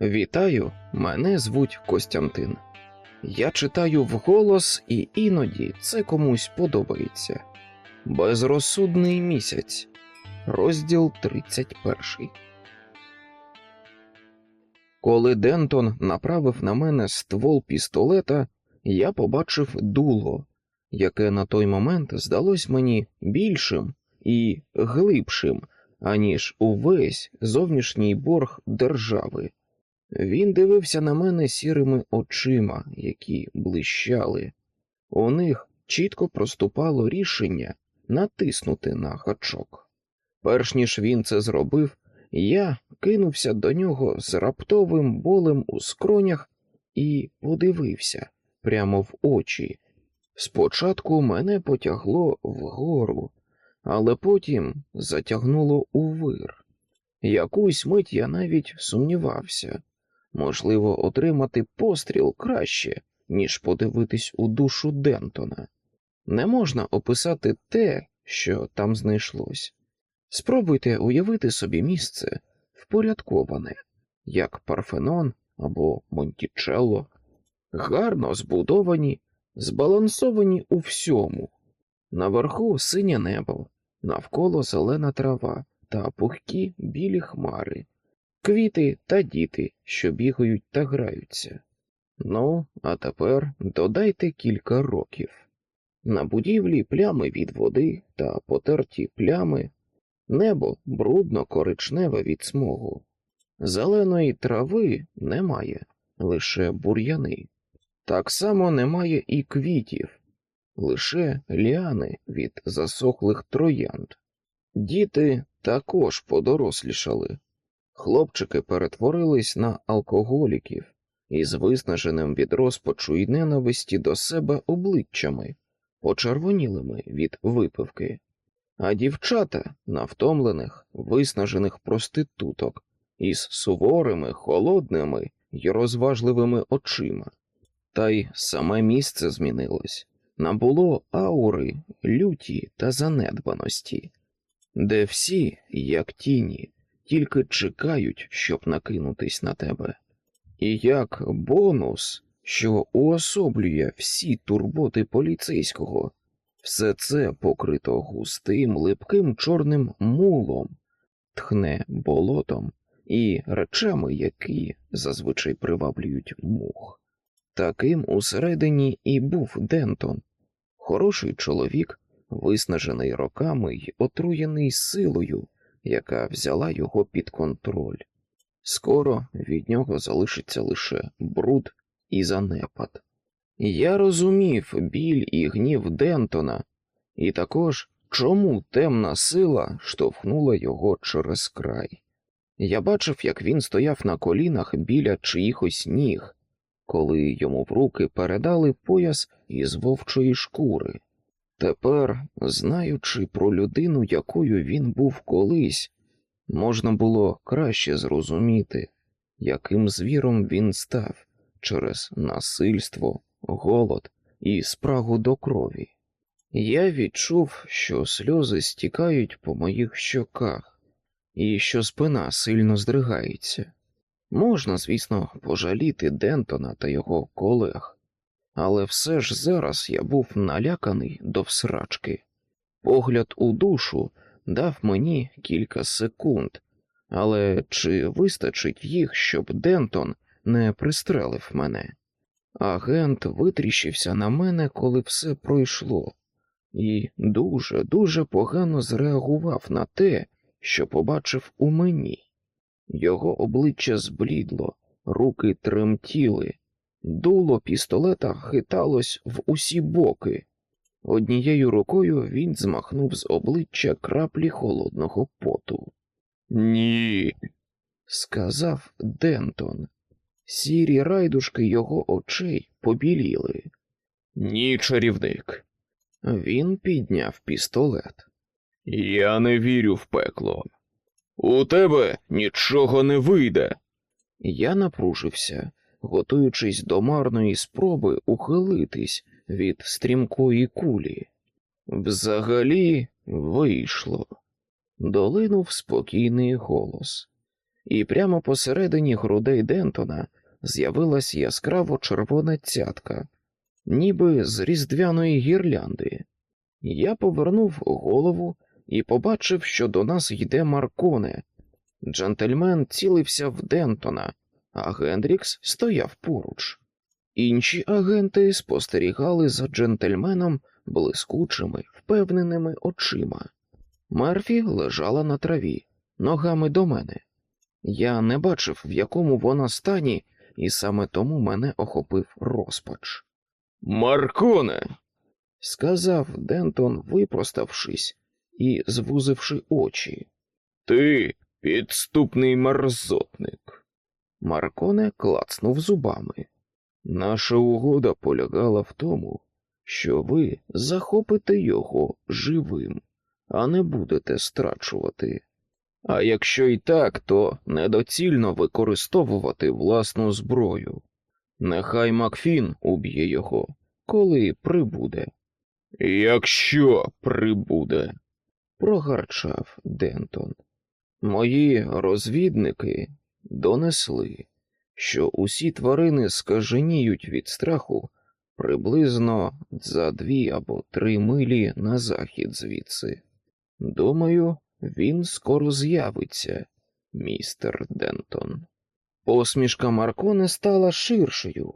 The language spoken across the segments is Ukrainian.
Вітаю, мене звуть Костянтин. Я читаю вголос, і іноді це комусь подобається. Безрозсудний місяць, розділ 31. Коли Дентон направив на мене ствол пістолета, я побачив дуло, яке на той момент здалось мені більшим і глибшим, аніж увесь зовнішній борг держави. Він дивився на мене сірими очима, які блищали. У них чітко проступало рішення натиснути на гачок. Перш ніж він це зробив, я кинувся до нього з раптовим болем у скронях і подивився прямо в очі. Спочатку мене потягло вгору, але потім затягнуло у вир. Якусь мить я навіть сумнівався. Можливо, отримати постріл краще, ніж подивитись у душу Дентона. Не можна описати те, що там знайшлось. Спробуйте уявити собі місце впорядковане, як Парфенон або Монтічелло, гарно збудовані, збалансовані у всьому. Наверху синє небо, навколо зелена трава та пухкі білі хмари квіти та діти, що бігають та граються. Ну, а тепер додайте кілька років. На будівлі плями від води та потерті плями, небо брудно коричневе від смогу. Зеленої трави немає, лише бур'яни. Так само немає і квітів, лише ліани від засохлих троянд. Діти також подорослішали. Хлопчики перетворились на алкоголіків із виснаженим від розпачу й ненависті до себе обличчями, почервонілими від випивки, а дівчата на втомлених, виснажених проституток із суворими, холодними й розважливими очима. Та й саме місце змінилось набуло аури, люті та занедбаності, де всі, як тіні, тільки чекають, щоб накинутись на тебе. І як бонус, що уособлює всі турботи поліцейського, все це покрито густим, липким чорним мулом, тхне болотом і речами, які зазвичай приваблюють мух. Таким усередині і був Дентон, хороший чоловік, виснажений роками й отруєний силою, яка взяла його під контроль. Скоро від нього залишиться лише бруд і занепад. Я розумів біль і гнів Дентона, і також чому темна сила штовхнула його через край. Я бачив, як він стояв на колінах біля чиїхось ніг, коли йому в руки передали пояс із вовчої шкури. Тепер, знаючи про людину, якою він був колись, можна було краще зрозуміти, яким звіром він став через насильство, голод і спрагу до крові. Я відчув, що сльози стікають по моїх щоках, і що спина сильно здригається. Можна, звісно, пожаліти Дентона та його колег але все ж зараз я був наляканий до всрачки. Погляд у душу дав мені кілька секунд, але чи вистачить їх, щоб Дентон не пристрелив мене? Агент витріщився на мене, коли все пройшло, і дуже, дуже погано зреагував на те, що побачив у мені. Його обличчя зблідло, руки тремтіли, Дуло пістолета хиталось в усі боки. Однією рукою він змахнув з обличчя краплі холодного поту. Ні, сказав Дентон. Сірі райдушки його очей побіліли. Ні, чарівник. Він підняв пістолет. Я не вірю в пекло. У тебе нічого не вийде. Я напружився готуючись до марної спроби ухилитись від стрімкої кулі. Взагалі вийшло, долинув спокійний голос. і прямо посередині грудей Дентона з'явилась яскраво червона цятка, ніби з різдвяної гірлянди. Я повернув голову і побачив, що до нас йде Марконе. Джентльмен цілився в Дентона, а Гендрікс стояв поруч. Інші агенти спостерігали за джентльменом блискучими, впевненими очима. Мерфі лежала на траві, ногами до мене. Я не бачив, в якому вона стані, і саме тому мене охопив розпач. Марконе, сказав Дентон, випроставшись і звузивши очі. Ти підступний мерзотник. Марконе клацнув зубами. Наша угода полягала в тому, що ви захопите його живим, а не будете страчувати. А якщо і так, то недоцільно використовувати власну зброю. Нехай Макфін уб'є його, коли прибуде. Якщо прибуде, прогарчав Дентон. Мої розвідники донесли, що усі тварини скаженіють від страху приблизно за дві або три милі на захід звідси. Думаю, він скоро з'явиться, містер Дентон. Посмішка Марконе стала ширшою,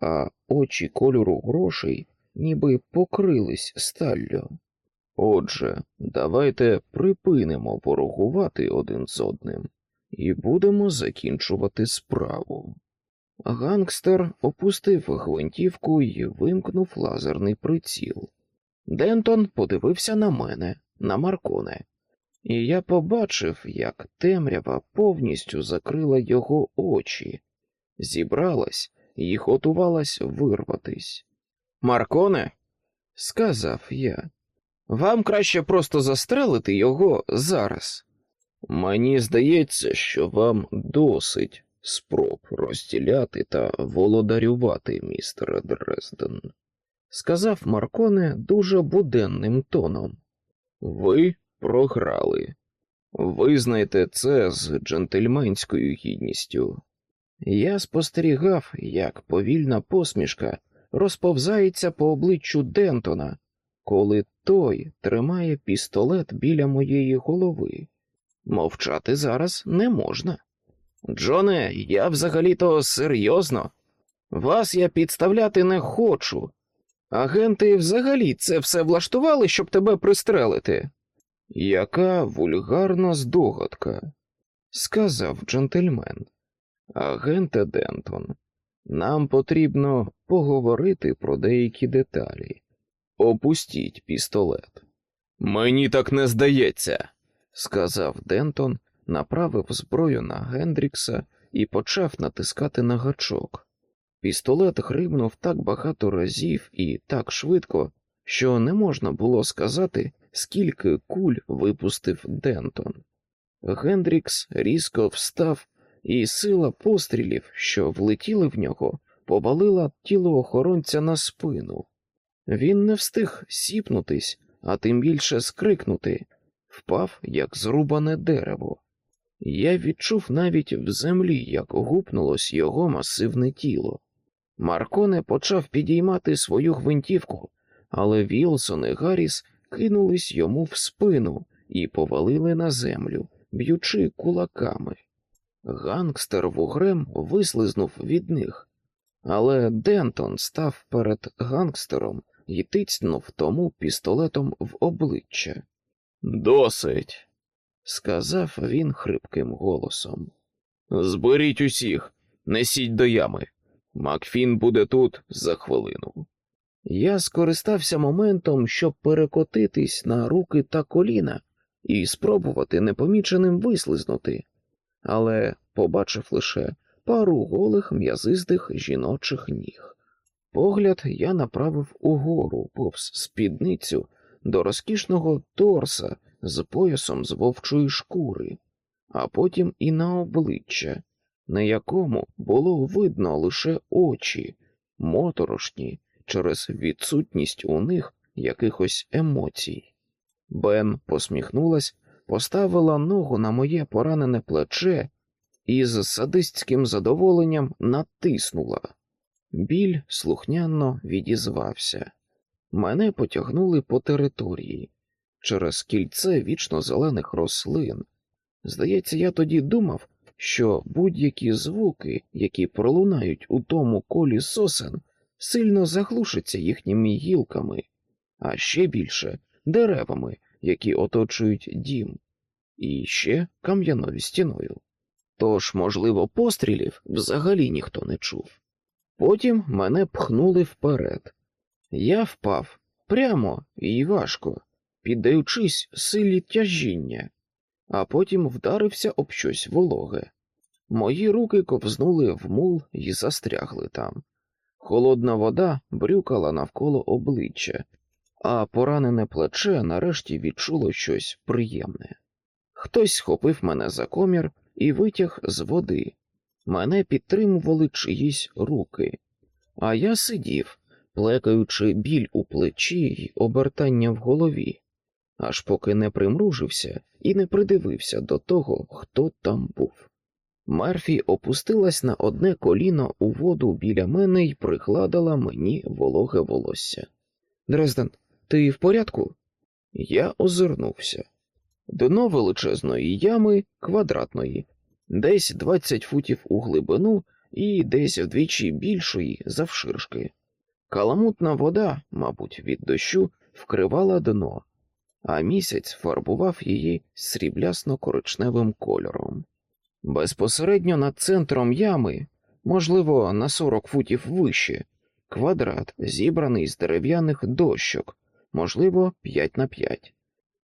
а очі кольору грошей ніби покрились сталлю. Отже, давайте припинимо ворогувати один з одним і будемо закінчувати справу. Гангстер опустив гвинтівку і вимкнув лазерний приціл. Дентон подивився на мене, на Марконе, і я побачив, як темрява повністю закрила його очі, зібралась і готувалась вирватись. Марконе, сказав я, вам краще просто застрелити його зараз. Мені здається, що вам досить спроб розділяти та володарювати містера Дрезден, сказав Марконе дуже буденним тоном. Ви програли. Визнайте це з джентльменською гідністю. Я спостерігав, як повільна посмішка розповзається по обличчю Дентона, коли той тримає пістолет біля моєї голови. Мовчати зараз не можна. Джоне, я взагалі-то серйозно. Вас я підставляти не хочу. Агенти взагалі це все влаштували, щоб тебе пристрелити. Яка вульгарна здогадка, сказав джентльмен. Агенте Дентон, нам потрібно поговорити про деякі деталі. Опустіть пістолет. Мені так не здається, сказав Дентон, направив зброю на Гендрікса і почав натискати на гачок. Пістолет гримнув так багато разів і так швидко, що не можна було сказати, скільки куль випустив Дентон. Гендрікс різко встав, і сила пострілів, що влетіли в нього, повалила тіло охоронця на спину. Він не встиг сіпнутись, а тим більше скрикнути, впав, як зрубане дерево. Я відчув навіть в землі, як гупнулось його масивне тіло. Марконе почав підіймати свою гвинтівку, але Вілсон і Гарріс кинулись йому в спину і повалили на землю, б'ючи кулаками. Гангстер вугрем вислизнув від них, але Дентон став перед гангстером і тицнув тому пістолетом в обличчя. Досить, сказав він хрипким голосом. Зберіть усіх, несіть до ями. Макфін буде тут за хвилину. Я скористався моментом, щоб перекотитись на руки та коліна і спробувати непоміченим вислизнути, але побачив лише пару голих м'язистих жіночих ніг. Погляд я направив угору повз спідницю до розкішного торса з поясом з вовчої шкури, а потім і на обличчя, на якому було видно лише очі, моторошні через відсутність у них якихось емоцій. Бен посміхнулась, поставила ногу на моє поранене плече і з садистським задоволенням натиснула. Біль слухняно відізвався. Мене потягнули по території через кільце вічно зелених рослин. Здається, я тоді думав, що будь-які звуки, які пролунають у тому колі сосен, сильно заглушаться їхніми гілками, а ще більше деревами, які оточують дім, і ще кам'яною стіною. Тож, можливо, пострілів взагалі ніхто не чув. Потім мене пхнули вперед. Я впав прямо і важко, піддаючись силі тяжіння, а потім вдарився об щось вологе. Мої руки ковзнули в мул і застрягли там. Холодна вода брюкала навколо обличчя, а поранене плече нарешті відчуло щось приємне. Хтось схопив мене за комір і витяг з води. Мене підтримували чиїсь руки, а я сидів, плекаючи біль у плечі й обертання в голові, аж поки не примружився і не придивився до того, хто там був. Мерфі опустилась на одне коліно у воду біля мене й прикладала мені вологе волосся. Дрезден, ти в порядку? Я озирнувся. Дно величезної ями квадратної, десь 20 футів у глибину і десь вдвічі більшої завширшки. Каламутна вода, мабуть, від дощу вкривала дно, а місяць фарбував її сріблясно коричневим кольором. Безпосередньо над центром ями, можливо, на 40 футів вище, квадрат, зібраний з дерев'яних дощок, можливо, 5 на 5.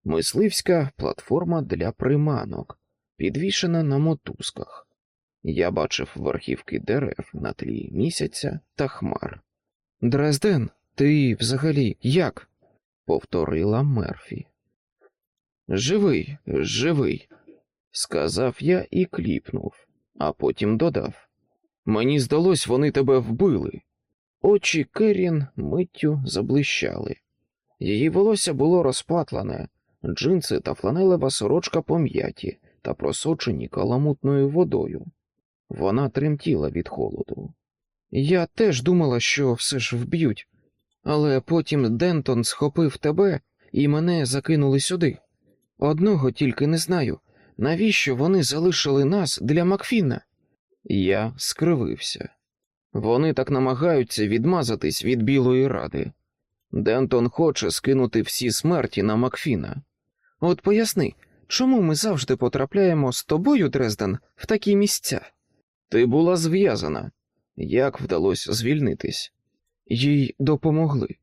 Мисливська платформа для приманок, підвішена на мотузках. Я бачив верхівки дерев на тлі місяця та хмар. Дрезден, ти взагалі як? повторила Мерфі. Живий, живий, сказав я і кліпнув, а потім додав. Мені здалось, вони тебе вбили. Очі Керрін миттю заблищали. Її волосся було розпатлене, джинси та фланелева сорочка пом'яті та просочені каламутною водою. Вона тремтіла від холоду. Я теж думала, що все ж вб'ють, але потім Дентон схопив тебе і мене закинули сюди. Одного тільки не знаю, навіщо вони залишили нас для Макфіна. Я скривився. Вони так намагаються відмазатись від Білої Ради. Дентон хоче скинути всі смерті на Макфіна. От поясни, чому ми завжди потрапляємо з тобою, Дрезден, в такі місця? Ти була зв'язана. Як вдалося звільнитись? Їй допомогли.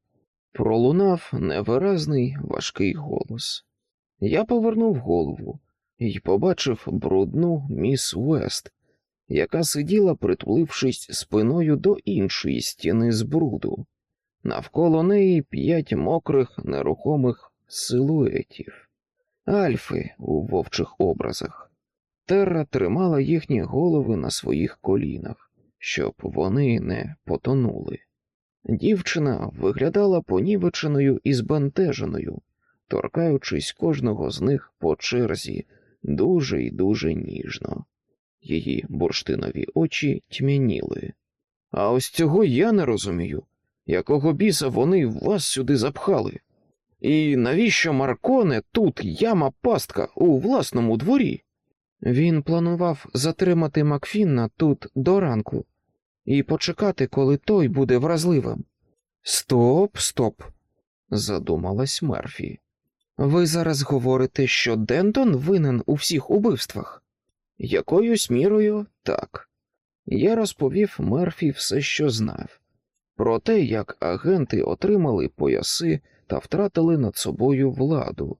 Пролунав невиразний важкий голос. Я повернув голову і побачив брудну міс Вест, яка сиділа, притулившись спиною до іншої стіни з бруду. Навколо неї п'ять мокрих, нерухомих силуетів, альфи у вовчих образах. Терра тримала їхні голови на своїх колінах, щоб вони не потонули. Дівчина виглядала понівеченою і збентеженою, торкаючись кожного з них по черзі дуже й дуже ніжно. Її бурштинові очі тьмяніли. А ось цього я не розумію, якого біса вони вас сюди запхали. І навіщо Марконе тут яма пастка у власному дворі? Він планував затримати Макфінна тут до ранку і почекати, коли той буде вразливим. Стоп, стоп, задумалась Мерфі. Ви зараз говорите, що Дентон винен у всіх убивствах? Якоюсь мірою так. Я розповів Мерфі все, що знав, про те, як агенти отримали пояси та втратили над собою владу,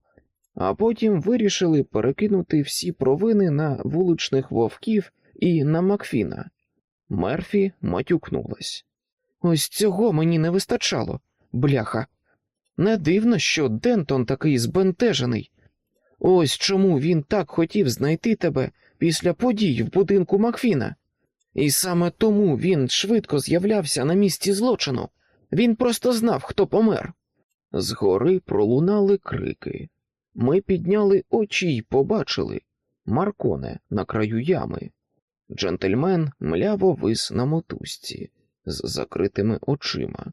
а потім вирішили перекинути всі провини на вуличних вовків і на Макфіна. Мерфі матюкнулась. Ось цього мені не вистачало, бляха. Не дивно, що Дентон такий збентежений. Ось чому він так хотів знайти тебе після подій в будинку Макфіна. І саме тому він швидко з'являвся на місці злочину. Він просто знав, хто помер. Згори пролунали крики. Ми підняли очі й побачили Марконе на краю ями. Джентльмен мляво вис на мотузці з закритими очима.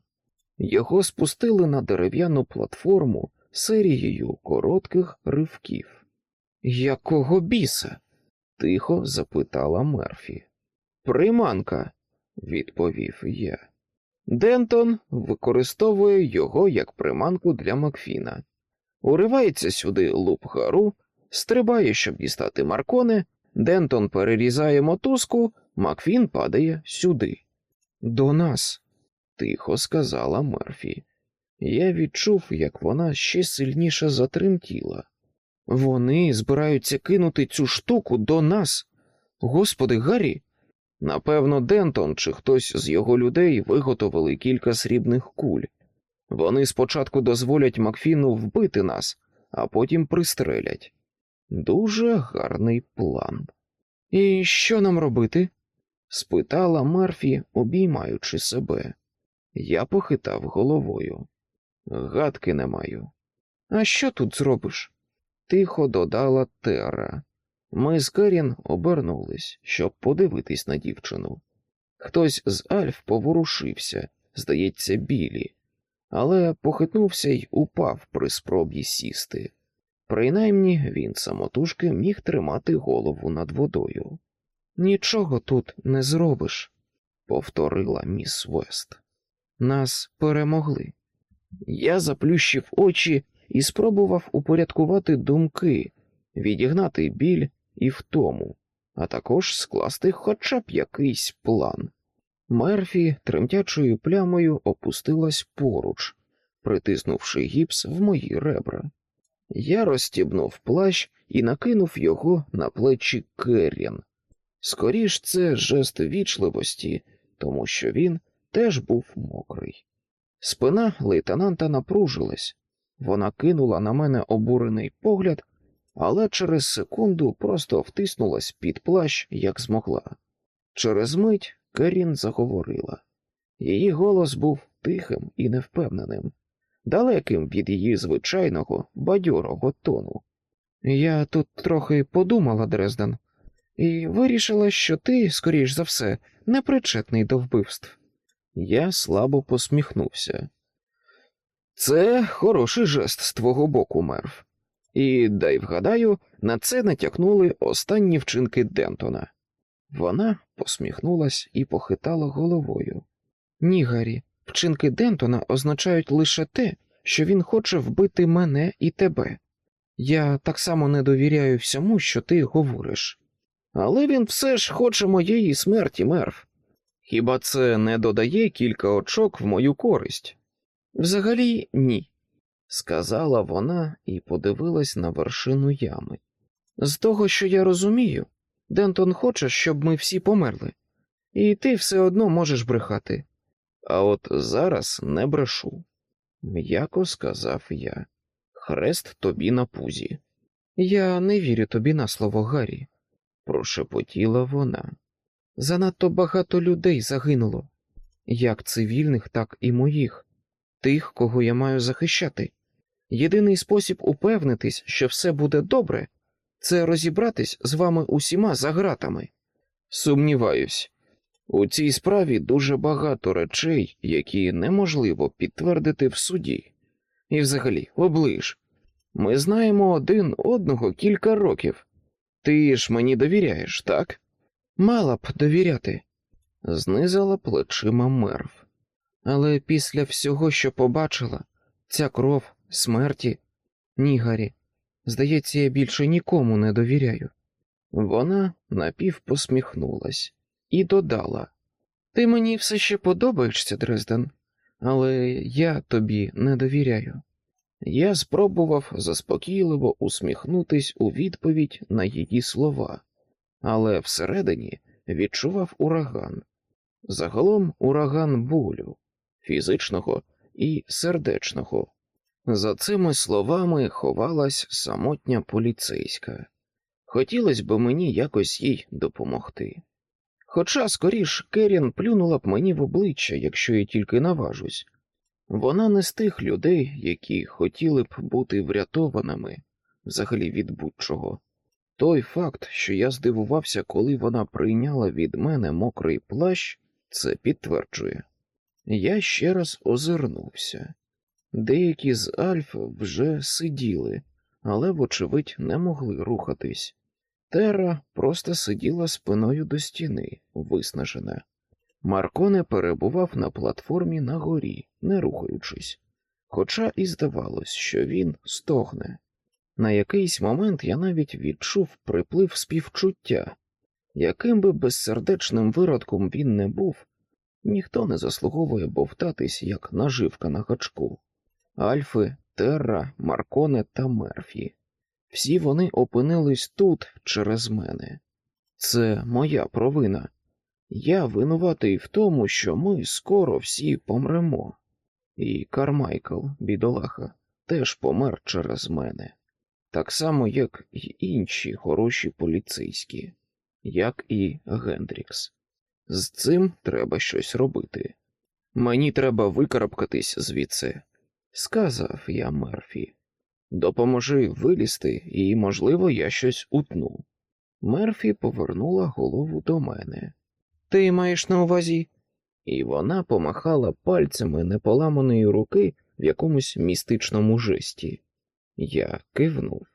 Його спустили на дерев'яну платформу серією коротких ривків. Якого біса? тихо запитала Мерфі. Приманка, відповів я. Дентон використовує його як приманку для Макфіна. Уривається сюди луп гару, стрибає, щоб дістати Марконе, Дентон перерізає мотузку, Макфін падає сюди. До нас, тихо сказала Мерфі. Я відчув, як вона ще сильніше затремтіла. Вони збираються кинути цю штуку до нас. Господи, Гаррі. Напевно, Дентон чи хтось з його людей виготовили кілька срібних куль. Вони спочатку дозволять Макфіну вбити нас, а потім пристрелять. Дуже гарний план. І що нам робити? спитала Мерфі, обіймаючи себе. Я похитав головою. Гадки не маю. А що тут зробиш? Тихо додала Тера. Ми з Керін обернулись, щоб подивитись на дівчину. Хтось з Альф поворушився, здається, білі, але похитнувся й упав при спробі сісти. Принаймні він самотужки міг тримати голову над водою. Нічого тут не зробиш, повторила міс Вест. Нас перемогли. Я заплющив очі і спробував упорядкувати думки, відігнати біль і втому, а також скласти хоча б якийсь план. Мерфі тремтячою плямою опустилась поруч, притиснувши гіпс в мої ребра. Я розстібнув плащ і накинув його на плечі Керрін. Скоріш це жест вічливості, тому що він теж був мокрий. Спина лейтенанта напружилась, вона кинула на мене обурений погляд, але через секунду просто втиснулась під плащ, як змогла. Через мить Керін заговорила. Її голос був тихим і невпевненим, далеким від її звичайного бадьорого тону. Я тут трохи подумала, Дрезден, і вирішила, що ти, скоріш за все, непричетний до вбивств. Я слабо посміхнувся. Це хороший жест з твого боку, мерв. І дай вгадаю, на це натякнули останні вчинки Дентона. Вона посміхнулась і похитала головою. Ні, Гаррі, вчинки Дентона означають лише те, що він хоче вбити мене і тебе. Я так само не довіряю всьому, що ти говориш. Але він все ж хоче моєї смерті, мерв. Хіба це не додає кілька очок в мою користь? Взагалі ні, сказала вона і подивилась на вершину ями. З того, що я розумію, Дентон хоче, щоб ми всі померли, і ти все одно можеш брехати. А от зараз не брешу, м'яко сказав я. Хрест тобі на пузі. Я не вірю тобі на слово Гаррі, прошепотіла вона. Занадто багато людей загинуло, як цивільних, так і моїх, тих, кого я маю захищати. Єдиний спосіб упевнитись, що все буде добре, це розібратись з вами усіма за ґратами. Сумніваюсь, у цій справі дуже багато речей, які неможливо підтвердити в суді. І взагалі, оближ, ми знаємо один одного кілька років. Ти ж мені довіряєш, так? Мала б довіряти, знизила плечима мерв. Але після всього, що побачила, ця кров, смерті, ні, Гаррі, здається, я більше нікому не довіряю. Вона напівпосміхнулась і додала: Ти мені все ще подобаєшся, Дрезден, але я тобі не довіряю. Я спробував заспокійливо усміхнутись у відповідь на її слова, але всередині відчував ураган. Загалом ураган болю, фізичного і сердечного. За цими словами ховалась самотня поліцейська. Хотілося б мені якось їй допомогти. Хоча, скоріш, Керін плюнула б мені в обличчя, якщо я тільки наважусь. Вона не з тих людей, які хотіли б бути врятованими взагалі від будь-чого. Той факт, що я здивувався, коли вона прийняла від мене мокрий плащ, це підтверджує. Я ще раз озирнувся. Деякі з Альф вже сиділи, але, вочевидь, не могли рухатись. Тера просто сиділа спиною до стіни, виснажена. Марконе перебував на платформі на горі, не рухаючись, хоча і здавалось, що він стогне. На якийсь момент я навіть відчув приплив співчуття, яким би безсердечним виродком він не був, ніхто не заслуговує бовтатись як наживка на гачку. Альфи, Терра, Марконе та Мерфі. Всі вони опинились тут через мене. Це моя провина. Я винуватий в тому, що ми скоро всі помремо. І Кармайкл, бідолаха, теж помер через мене, так само, як і інші хороші поліцейські, як і Гендрікс. З цим треба щось робити. Мені треба викарабкатись звідси, сказав я Мерфі. Допоможи вилізти, і, можливо, я щось утну. Мерфі повернула голову до мене. Ти маєш на увазі? І вона помахала пальцями неполаманої руки в якомусь містичному жесті. Я кивнув.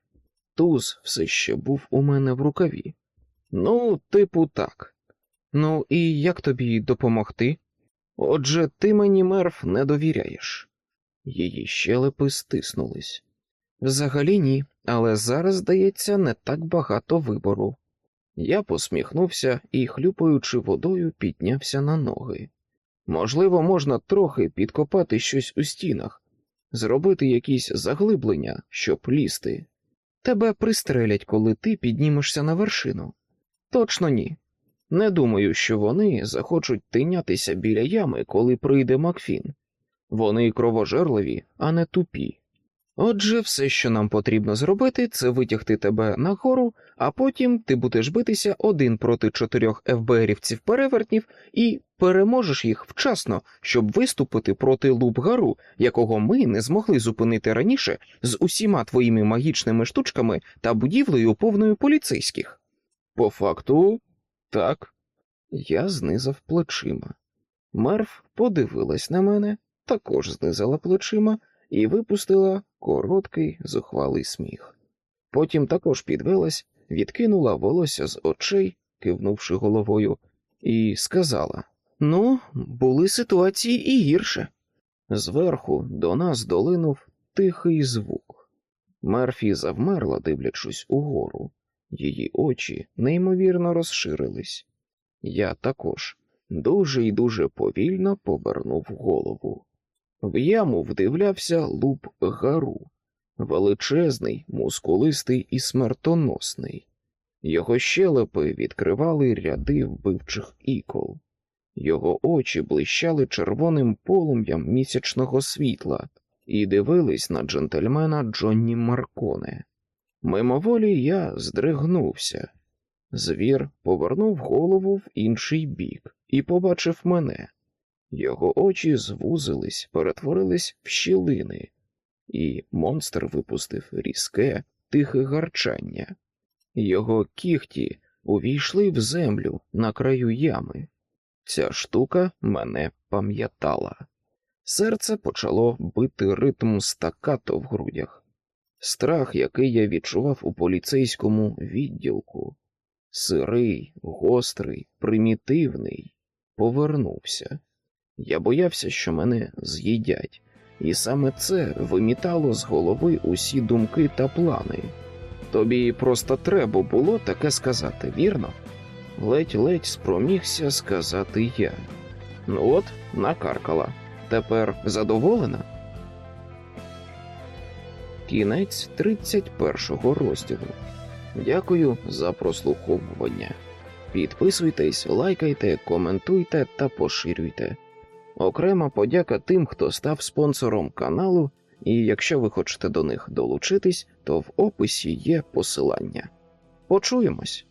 Туз все ще був у мене в рукаві. Ну, типу, так. Ну, і як тобі допомогти? Отже, ти мені мерф не довіряєш. Її щелепи стиснулись. Взагалі ні, але зараз, здається, не так багато вибору. Я посміхнувся і, хлюпаючи водою, піднявся на ноги. Можливо, можна трохи підкопати щось у стінах, зробити якісь заглиблення, щоб лізти. Тебе пристрелять, коли ти піднімешся на вершину. Точно ні. Не думаю, що вони захочуть тинятися біля ями, коли прийде Макфін. Вони кровожерливі, а не тупі. Отже, все, що нам потрібно зробити, це витягти тебе нагору, а потім ти будеш битися один проти чотирьох ФБРівців перевертнів і переможеш їх вчасно, щоб виступити проти Лубгару, якого ми не змогли зупинити раніше з усіма твоїми магічними штучками та будівлею повною поліцейських. По факту, так, я знизав плечима. Мерф подивилась на мене, також знизала плечима і випустила короткий зухвалий сміх. Потім також підвелась, відкинула волосся з очей, кивнувши головою, і сказала: Ну, були ситуації і гірше. Зверху до нас долинув тихий звук. Мерфі завмерла, дивлячись угору. Її очі неймовірно розширились. Я також дуже і дуже повільно повернув голову. В яму вдивлявся луп гару, величезний, мускулистий і смертоносний. Його щелепи відкривали ряди вбивчих ікол, його очі блищали червоним полум'ям місячного світла і дивились на джентльмена Джонні Марконе. Мимоволі я здригнувся. Звір повернув голову в інший бік і побачив мене. Його очі звузились, перетворились в щілини, і монстр випустив різке, тихе гарчання. Його кіхті увійшли в землю на краю ями. Ця штука мене пам'ятала. Серце почало бити ритм стакато в грудях. Страх, який я відчував у поліцейському відділку, сирий, гострий, примітивний, повернувся. Я боявся, що мене з'їдять, і саме це вимітало з голови усі думки та плани. Тобі просто треба було таке сказати, вірно? Ледь-ледь спромігся сказати я. Ну от, накаркала. Тепер задоволена? Кінець 31 розділу. Дякую за прослуховування. Підписуйтесь, лайкайте, коментуйте та поширюйте. Окрема подяка тим, хто став спонсором каналу, і якщо ви хочете до них долучитись, то в описі є посилання. Почуємось!